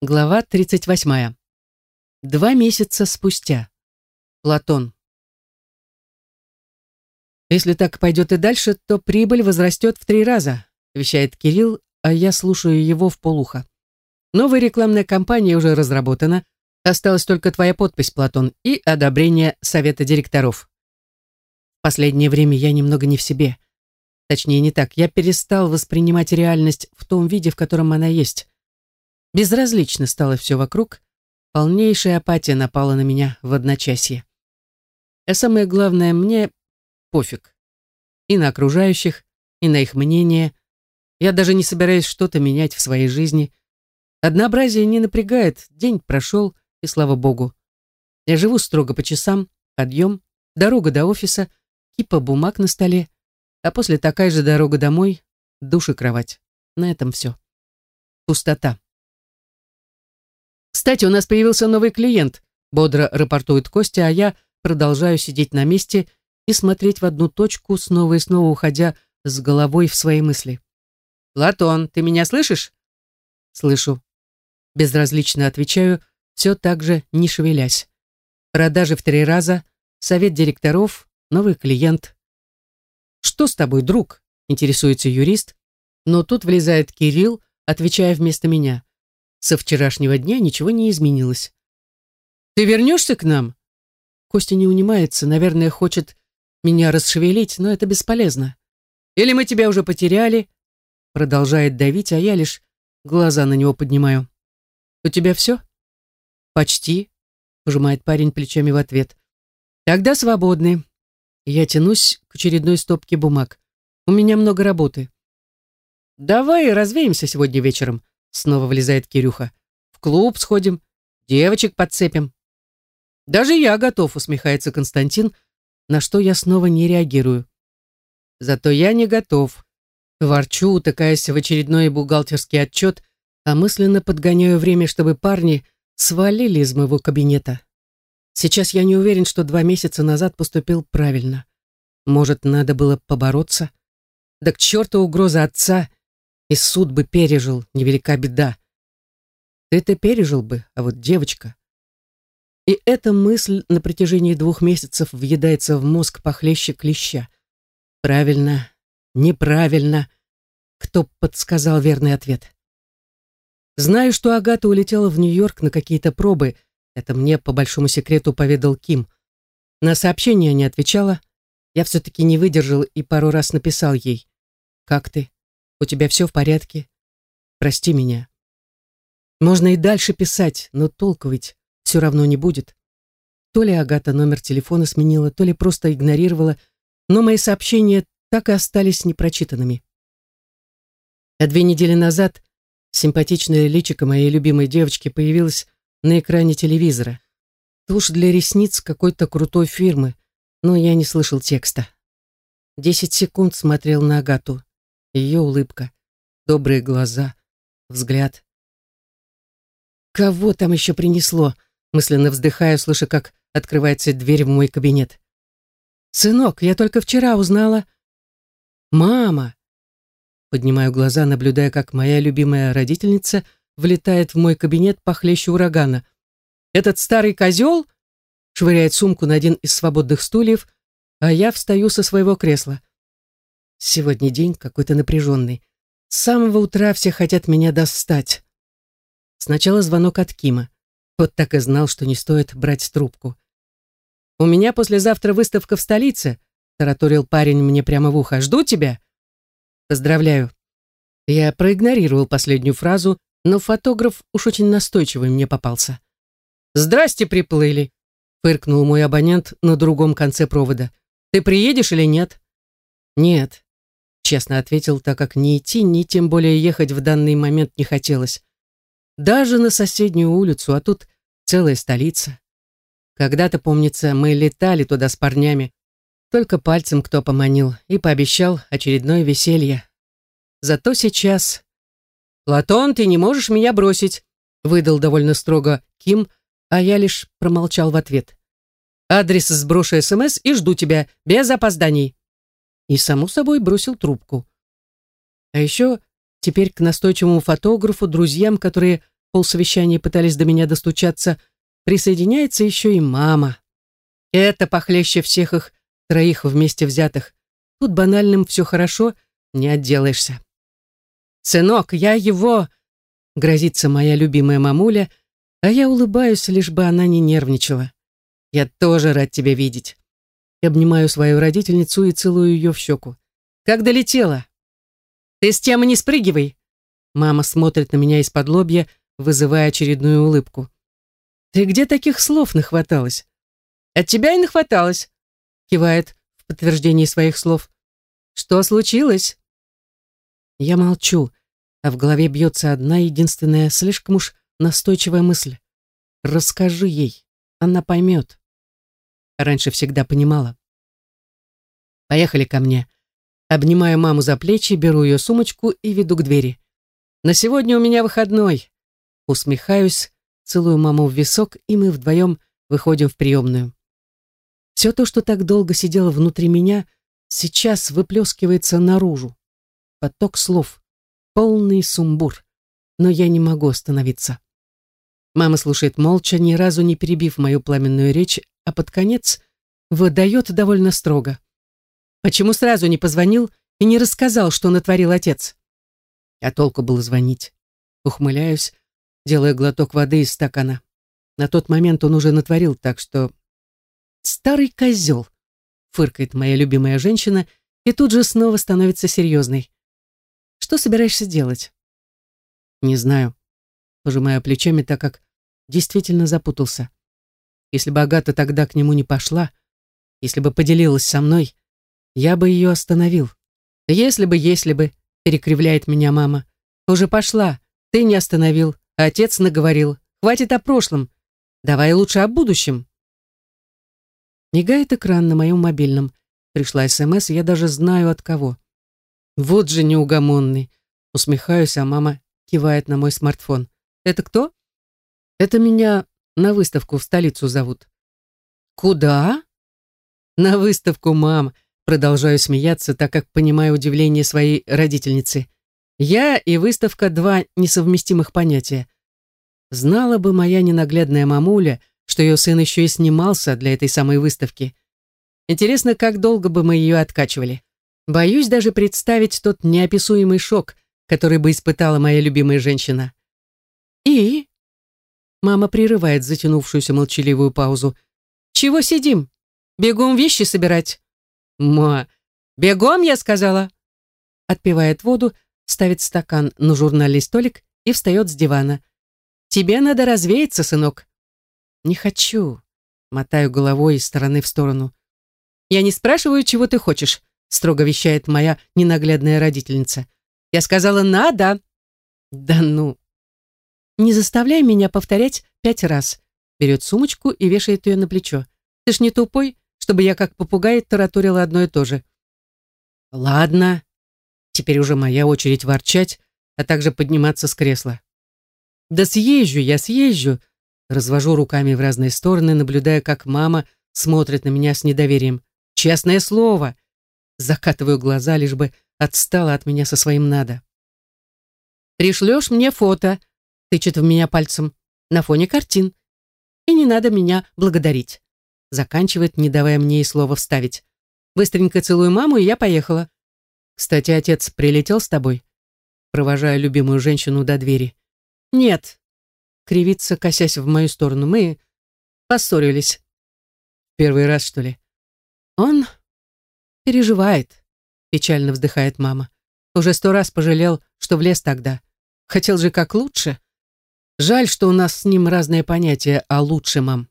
Глава 38. Два месяца спустя. Платон. «Если так пойдет и дальше, то прибыль возрастет в три раза», вещает Кирилл, а я слушаю его в полухо. «Новая рекламная кампания уже разработана. Осталась только твоя подпись, Платон, и одобрение совета директоров. В последнее время я немного не в себе. Точнее, не так. Я перестал воспринимать реальность в том виде, в котором она есть. Безразлично стало все вокруг, полнейшая апатия напала на меня в одночасье. А самое главное, мне пофиг. И на окружающих, и на их мнение. Я даже не собираюсь что-то менять в своей жизни. Однообразие не напрягает, день прошел, и слава богу. Я живу строго по часам, подъем, дорога до офиса, кипа бумаг на столе, а после такая же дорога домой, душ и кровать. На этом все. Пустота. «Кстати, у нас появился новый клиент», — бодро рапортует Костя, а я продолжаю сидеть на месте и смотреть в одну точку, снова и снова уходя с головой в свои мысли. «Платон, ты меня слышишь?» «Слышу». Безразлично отвечаю, все так же не шевелясь. Продажи в три раза, совет директоров, новый клиент. «Что с тобой, друг?» — интересуется юрист, но тут влезает Кирилл, отвечая вместо меня. Со вчерашнего дня ничего не изменилось. «Ты вернешься к нам?» Костя не унимается, наверное, хочет меня расшевелить, но это бесполезно. «Или мы тебя уже потеряли?» Продолжает давить, а я лишь глаза на него поднимаю. «У тебя все?» «Почти», — пожимает парень плечами в ответ. «Тогда свободны». Я тянусь к очередной стопке бумаг. У меня много работы. «Давай развеемся сегодня вечером», Снова влезает Кирюха. В клуб сходим, девочек подцепим. Даже я готов, усмехается Константин, на что я снова не реагирую. Зато я не готов. Ворчу, утыкаясь в очередной бухгалтерский отчет, а мысленно подгоняю время, чтобы парни свалили из моего кабинета. Сейчас я не уверен, что два месяца назад поступил правильно. Может, надо было побороться? Да к черту угроза отца и суд бы пережил, невелика беда. Ты-то пережил бы, а вот девочка... И эта мысль на протяжении двух месяцев въедается в мозг похлеще клеща. Правильно, неправильно. Кто подсказал верный ответ? Знаю, что Агата улетела в Нью-Йорк на какие-то пробы. Это мне по большому секрету поведал Ким. На сообщение не отвечала. Я все-таки не выдержал и пару раз написал ей. «Как ты? У тебя все в порядке? Прости меня. Можно и дальше писать, но толку ведь все равно не будет. То ли Агата номер телефона сменила, то ли просто игнорировала, но мои сообщения так и остались непрочитанными. А две недели назад симпатичное личико моей любимой девочки появилось на экране телевизора. Тушь для ресниц какой-то крутой фирмы, но я не слышал текста. Десять секунд смотрел на Агату ее улыбка, добрые глаза, взгляд. «Кого там еще принесло?» мысленно вздыхаю, слыша, как открывается дверь в мой кабинет. «Сынок, я только вчера узнала...» «Мама!» Поднимаю глаза, наблюдая, как моя любимая родительница влетает в мой кабинет похлеще урагана. «Этот старый козел?» швыряет сумку на один из свободных стульев, а я встаю со своего кресла. Сегодня день какой-то напряженный. С самого утра все хотят меня достать. Сначала звонок от Кима. Вот так и знал, что не стоит брать трубку. «У меня послезавтра выставка в столице», — тараторил парень мне прямо в ухо. «Жду тебя». «Поздравляю». Я проигнорировал последнюю фразу, но фотограф уж очень настойчивый мне попался. «Здрасте, приплыли», — фыркнул мой абонент на другом конце провода. «Ты приедешь или нет?» «Нет», честно ответил, так как ни идти, ни тем более ехать в данный момент не хотелось. Даже на соседнюю улицу, а тут целая столица. Когда-то, помнится, мы летали туда с парнями, только пальцем кто поманил и пообещал очередное веселье. Зато сейчас... «Платон, ты не можешь меня бросить», выдал довольно строго Ким, а я лишь промолчал в ответ. «Адрес сброшу СМС и жду тебя, без опозданий» и, само собой, бросил трубку. А еще теперь к настойчивому фотографу, друзьям, которые полсовещания пытались до меня достучаться, присоединяется еще и мама. Это похлеще всех их троих вместе взятых. Тут банальным все хорошо, не отделаешься. «Сынок, я его...» — грозится моя любимая мамуля, а я улыбаюсь, лишь бы она не нервничала. «Я тоже рад тебя видеть». И обнимаю свою родительницу и целую ее в щеку. «Как долетела?» «Ты с темы не спрыгивай!» Мама смотрит на меня из-под лобья, вызывая очередную улыбку. «Ты где таких слов нахваталась?» «От тебя и нахваталась», кивает в подтверждении своих слов. «Что случилось?» Я молчу, а в голове бьется одна единственная, слишком уж настойчивая мысль. «Расскажи ей, она поймет». Раньше всегда понимала. «Поехали ко мне». Обнимаю маму за плечи, беру ее сумочку и веду к двери. «На сегодня у меня выходной». Усмехаюсь, целую маму в висок, и мы вдвоем выходим в приемную. Все то, что так долго сидело внутри меня, сейчас выплескивается наружу. Поток слов, полный сумбур, но я не могу остановиться. Мама слушает молча, ни разу не перебив мою пламенную речь, а под конец выдает довольно строго. Почему сразу не позвонил и не рассказал, что натворил отец? А толку было звонить. Ухмыляюсь, делая глоток воды из стакана. На тот момент он уже натворил, так что... Старый козел, фыркает моя любимая женщина и тут же снова становится серьезной. Что собираешься делать? Не знаю. Пожимаю плечами, так как действительно запутался. Если бы Агата тогда к нему не пошла, если бы поделилась со мной, я бы ее остановил. Если бы, если бы, перекривляет меня мама. Уже пошла, ты не остановил, а отец наговорил. Хватит о прошлом. Давай лучше о будущем. Мигает экран на моем мобильном. Пришла СМС, я даже знаю от кого. Вот же неугомонный. Усмехаюсь, а мама кивает на мой смартфон. Это кто? Это меня на выставку в столицу зовут. Куда? На выставку, мам. Продолжаю смеяться, так как понимаю удивление своей родительницы. Я и выставка — два несовместимых понятия. Знала бы моя ненаглядная мамуля, что ее сын еще и снимался для этой самой выставки. Интересно, как долго бы мы ее откачивали. Боюсь даже представить тот неописуемый шок, который бы испытала моя любимая женщина. И? Мама прерывает затянувшуюся молчаливую паузу. Чего сидим? Бегом вещи собирать. «Ма, бегом, я сказала!» Отпивает воду, ставит стакан на журнальный столик и встает с дивана. «Тебе надо развеяться, сынок». «Не хочу», — мотаю головой из стороны в сторону. «Я не спрашиваю, чего ты хочешь», — строго вещает моя ненаглядная родительница. «Я сказала, надо». «Да ну». «Не заставляй меня повторять пять раз», — берет сумочку и вешает ее на плечо. «Ты ж не тупой, чтобы я как попугай тараторила одно и то же. Ладно, теперь уже моя очередь ворчать, а также подниматься с кресла. Да съезжу я, съезжу, развожу руками в разные стороны, наблюдая, как мама смотрит на меня с недоверием. Честное слово. Закатываю глаза, лишь бы отстала от меня со своим надо. «Пришлешь мне фото», — тычет в меня пальцем, — «на фоне картин. И не надо меня благодарить заканчивает, не давая мне и слова вставить. Быстренько целую маму, и я поехала. Кстати, отец прилетел с тобой? Провожая любимую женщину до двери. Нет. Кривится, косясь в мою сторону. Мы поссорились. Первый раз, что ли? Он переживает, печально вздыхает мама. Уже сто раз пожалел, что влез тогда. Хотел же как лучше. Жаль, что у нас с ним разные понятия о лучше, мам.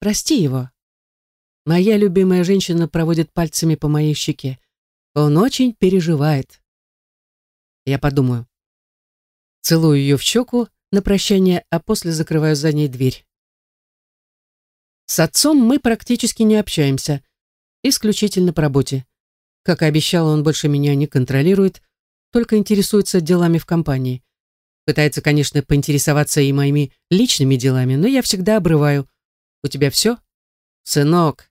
Прости его. Моя любимая женщина проводит пальцами по моей щеке. Он очень переживает. Я подумаю. Целую ее в щеку на прощание, а после закрываю за ней дверь. С отцом мы практически не общаемся, исключительно по работе. Как и обещал, он больше меня не контролирует, только интересуется делами в компании. Пытается, конечно, поинтересоваться и моими личными делами, но я всегда обрываю. У тебя все? Сынок,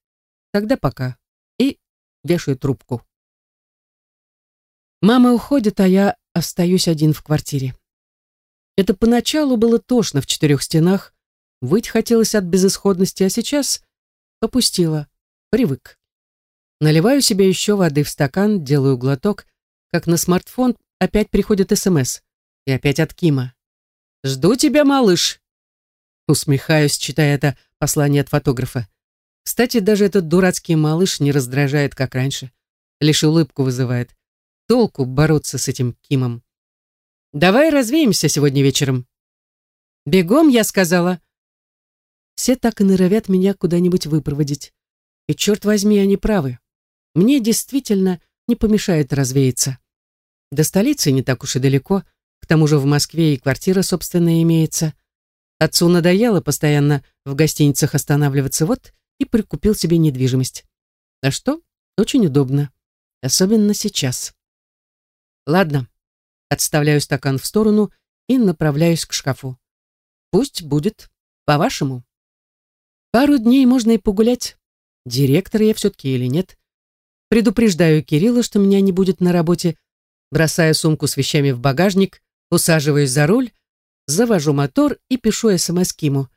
тогда пока. И вешаю трубку. Мама уходит, а я остаюсь один в квартире. Это поначалу было тошно в четырех стенах, выть хотелось от безысходности, а сейчас попустила, привык. Наливаю себе еще воды в стакан, делаю глоток, как на смартфон опять приходит СМС. И опять от Кима. «Жду тебя, малыш!» Усмехаюсь, читая это послание от фотографа. Кстати, даже этот дурацкий малыш не раздражает, как раньше. Лишь улыбку вызывает. Толку бороться с этим Кимом. «Давай развеемся сегодня вечером». «Бегом», я сказала. Все так и норовят меня куда-нибудь выпроводить. И, черт возьми, они правы. Мне действительно не помешает развеяться. До столицы не так уж и далеко, тому же в Москве и квартира собственная имеется. Отцу надоело постоянно в гостиницах останавливаться, вот и прикупил себе недвижимость. А что? Очень удобно. Особенно сейчас. Ладно, отставляю стакан в сторону и направляюсь к шкафу. Пусть будет по-вашему. Пару дней можно и погулять. Директор я все-таки или нет. Предупреждаю Кирилла, что меня не будет на работе, бросаю сумку с вещами в багажник, усаживаюсь за руль, завожу мотор и пишу СМС Киму.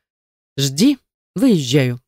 «Жди, выезжаю».